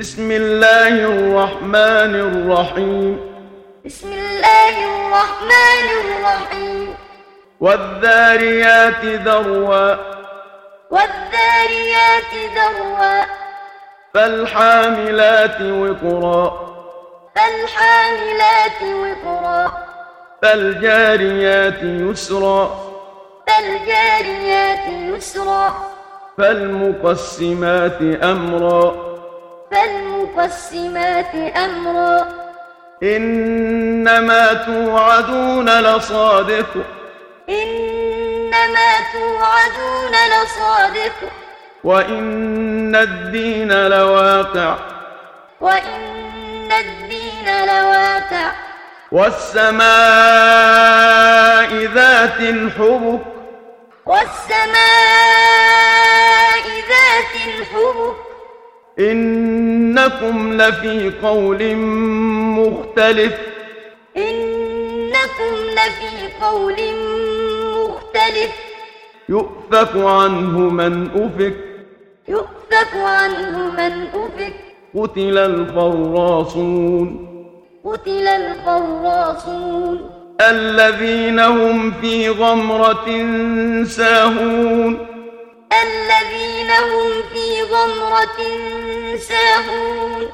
بسم الله الرحمن الرحيم بسم الله الرحمن الرحيم والذاريات ذروا والذاريات ذروا فالحاملات وقرا فالحاملات وقرا فالجاريات يسرا فالجاريات يسرا فالمقسمات أمرا فالمقسمات أمرا. إنما توعدون لصادق. إنما توعدون لصادق. وإن الدين لواقع. وإن الدين لواقع. والسماء ذات الحبك. والسماء إنكم لفي قول مختلف. إنكم لفي قول مختلف. يؤفك عنه من أفك. يؤفك عنه من أفك. قتل الخراصون. قتل الخراصون. الذين هم في غمرة ساهون. الذين هم في غمرة ساهون.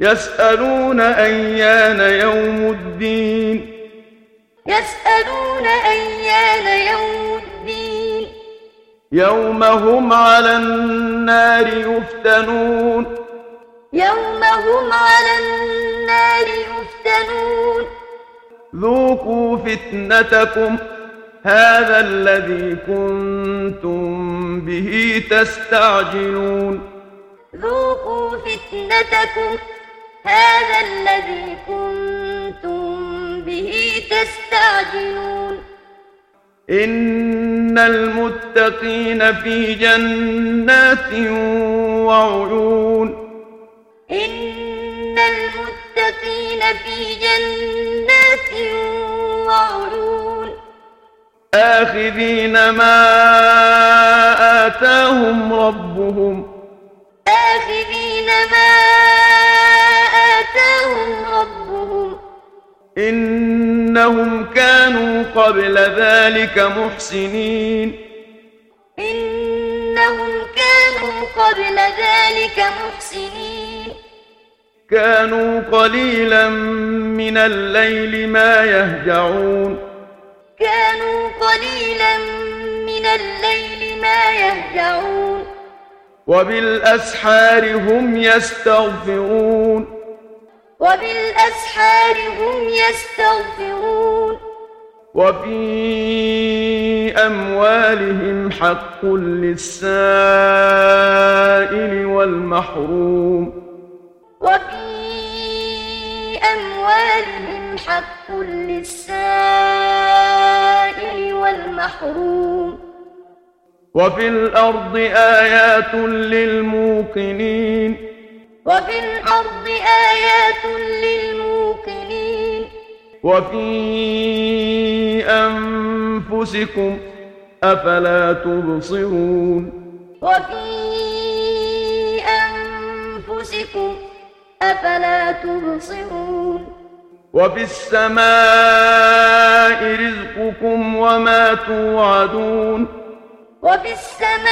يسألون أيان يوم الدين. يسألون أيان يوم الدين. يوم هم على النار يفتنون. يوم هم على النار يفتنون. ذوقوا فتنتكم. هذا الذي كنتم به تستعجلون. ذوقوا فتنتكم. هذا الذي كنتم به تستعجلون. إن المتقين في جنات وعيون. إن المتقين في جنات آخذين ما آتاهم ربهم. آخذين ما آتاهم ربهم. إنهم كانوا قبل ذلك محسنين. إنهم كانوا قبل ذلك محسنين. كانوا قليلا من الليل ما يهجعون. كانوا قليلا من الليل ما يهجعون. وبالأسحار هم يستغفرون. وبالأسحار هم يستغفرون. وفي أموالهم حق للسائل والمحروم. وفي أموالهم حق للسائل والمحروم وفي الأرض آيات للموقنين. وفي الأرض آيات للموقنين. وفي أنفسكم أفلا تبصرون. وفي أنفسكم أفلا تبصرون. وفي السماء رزقكم وما توعدون. وفي السماء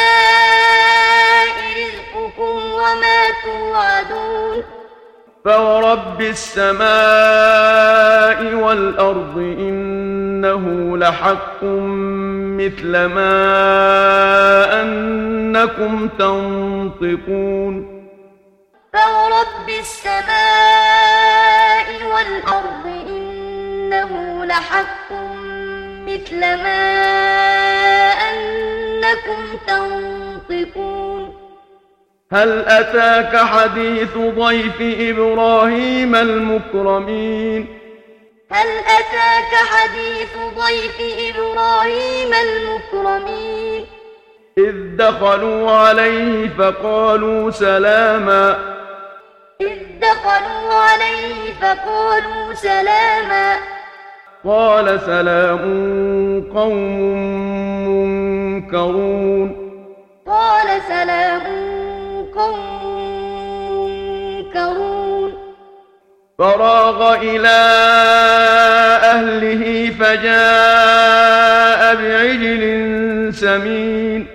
رزقكم وما توعدون. فورب السماء والأرض إنه لحق مثل ما أنكم تنطقون. فورب السماء والأرض إنه لحق مثل ما أنكم تنطقون. هل أتاك حديث ضيف إبراهيم المكرمين؟ هل أتاك حديث ضيف إبراهيم المكرمين؟ إذ دخلوا عليه فقالوا سلاما. دخلوا عليه فقالوا سلاما. قال سلام قوم منكرون. قال سلام قوم فراغ إلى أهله فجاء بعجل سمين.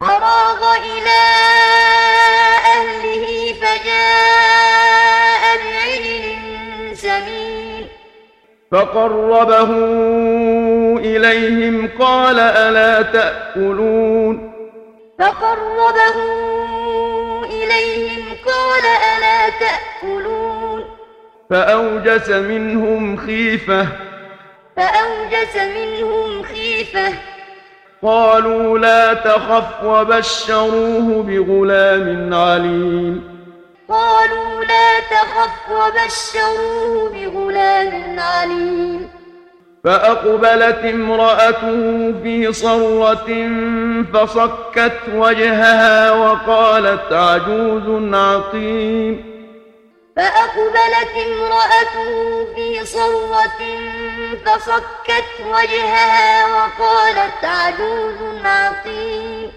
فراغ إلى أهله فقربه إليهم قال ألا تأكلون فقربه إليهم قال ألا تأكلون فأوجس منهم خيفة فأوجس منهم خيفة قالوا لا تخف وبشروه بغلام عليم قالوا لا تخف وبشروه بغلام عليم. فأقبلت امرأته في صرة فصكت وجهها وقالت عجوز عقيم. فأقبلت امرأته في صرة فصكت وجهها وقالت عجوز عقيم.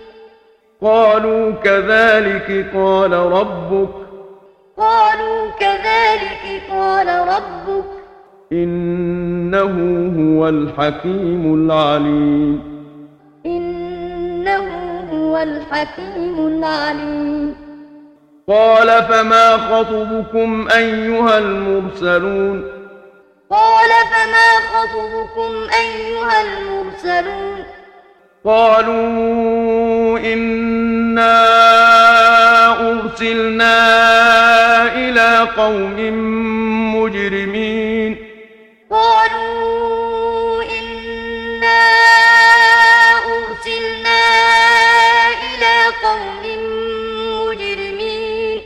قالوا كذلك قال ربك. قالوا كذلك قال ربك. إنه هو الحكيم العليم. إنه هو الحكيم العليم. قال فما خطبكم أيها المرسلون؟ قال فما خطبكم أيها المرسلون؟ قالوا إنا أرسلنا إلى قوم مجرمين. قالوا إنا أرسلنا إلى قوم مجرمين.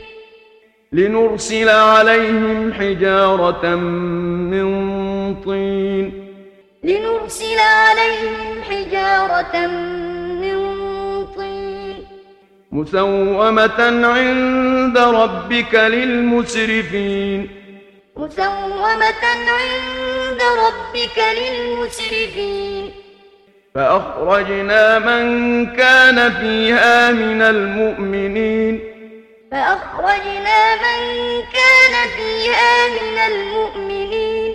لنرسل عليهم حجارة من طين. لنرسل عليهم حجارة من طين مسومة عند ربك للمسرفين. مسومة عند ربك للمسرفين. فأخرجنا من كان فيها من المؤمنين. فأخرجنا من كان فيها من المؤمنين.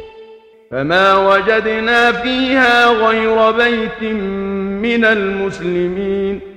فما وجدنا فيها غير بيت من المسلمين.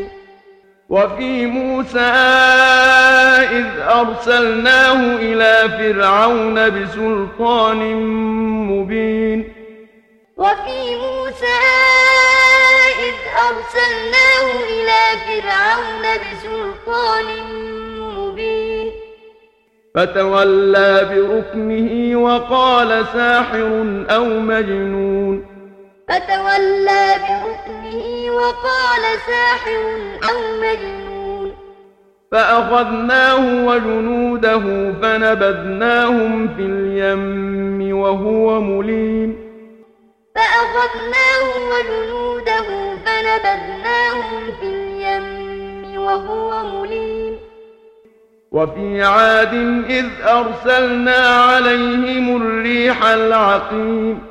وفي موسى إذ أرسلناه إلى فرعون بسلطان مبين. وفي موسى إذ أرسلناه إلى فرعون بسلطان مبين. فتولى بركنه وقال ساحر أو مجنون. فتولى بركنه وقال ساحر أو مجنون. فأخذناه وجنوده فنبذناهم في اليم وهو مليم. فأخذناه وجنوده فنبذناهم في اليم وهو مليم. وفي عاد إذ أرسلنا عليهم الريح العقيم.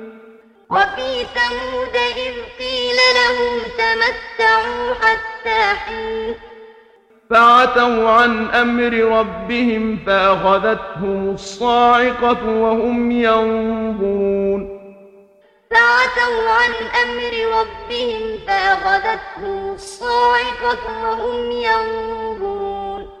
وفي ثمود إذ قيل لهم تمتعوا حتى حين فعتوا عن أمر ربهم فأخذتهم الصاعقة وهم ينظرون. فعتوا عن أمر ربهم فأخذتهم الصاعقة وهم ينظرون.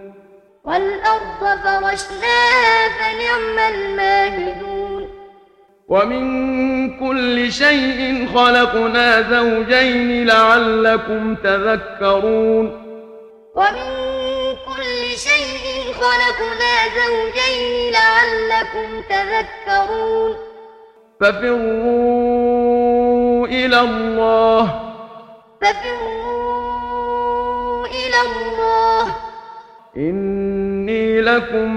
والأرض فرشناها فنعم الماهدون. ومن كل شيء خلقنا زوجين لعلكم تذكرون. ومن كل شيء خلقنا زوجين لعلكم تذكرون. ففروا إلى الله. ففروا إلى الله. إني لكم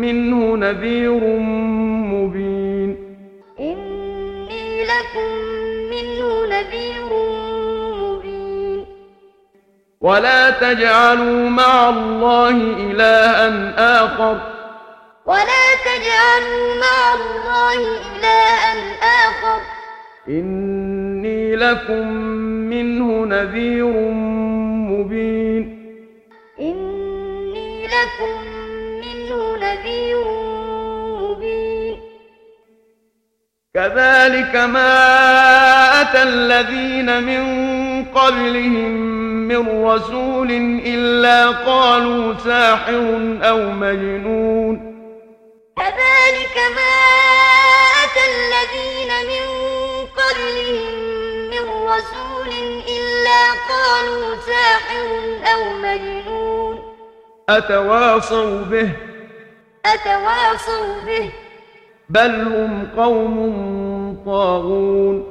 منه نذير مبين. إني لكم منه نذير مبين. ولا تجعلوا مع الله إلها آخر. ولا تجعلوا مع الله إلها آخر. إني لكم منه نذير مبين كذلك ما أتى الذين من قبلهم من رسول إلا قالوا ساحر أو مجنون. كذلك ما أتى الذين من قبلهم من رسول إلا قالوا ساحر أو مجنون. أتواصوا به. أتواصوا به. بل هم قوم طاغون.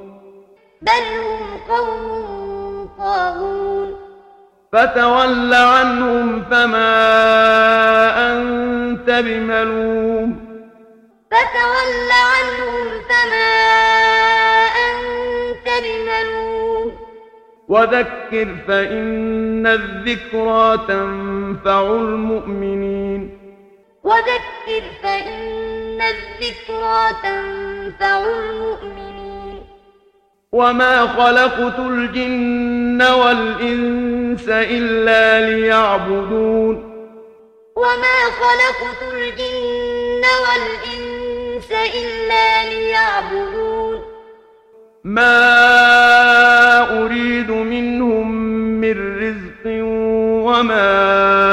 بل هم قوم طاغون. فتول عنهم فما أنت بملوم. فتول عنهم فما أنت بملوم. وذكر فإن الذكرى تنفع المؤمنين. وذكر فإن الذكرى تنفع المؤمنين. وما خلقت الجن والإنس إلا ليعبدون. وما خلقت الجن والإنس إلا ليعبدون. ما أريد منهم من رزق وما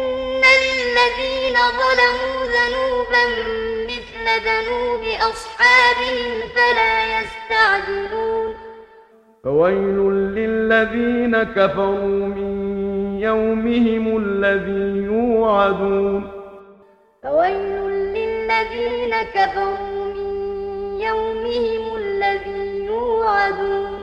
للذين ظلموا ذنوبا مثل ذنوب أصحابهم فلا يستعجلون. فويل للذين كفروا من يومهم الذي يوعدون. فويل للذين كفروا من يومهم الذي يوعدون.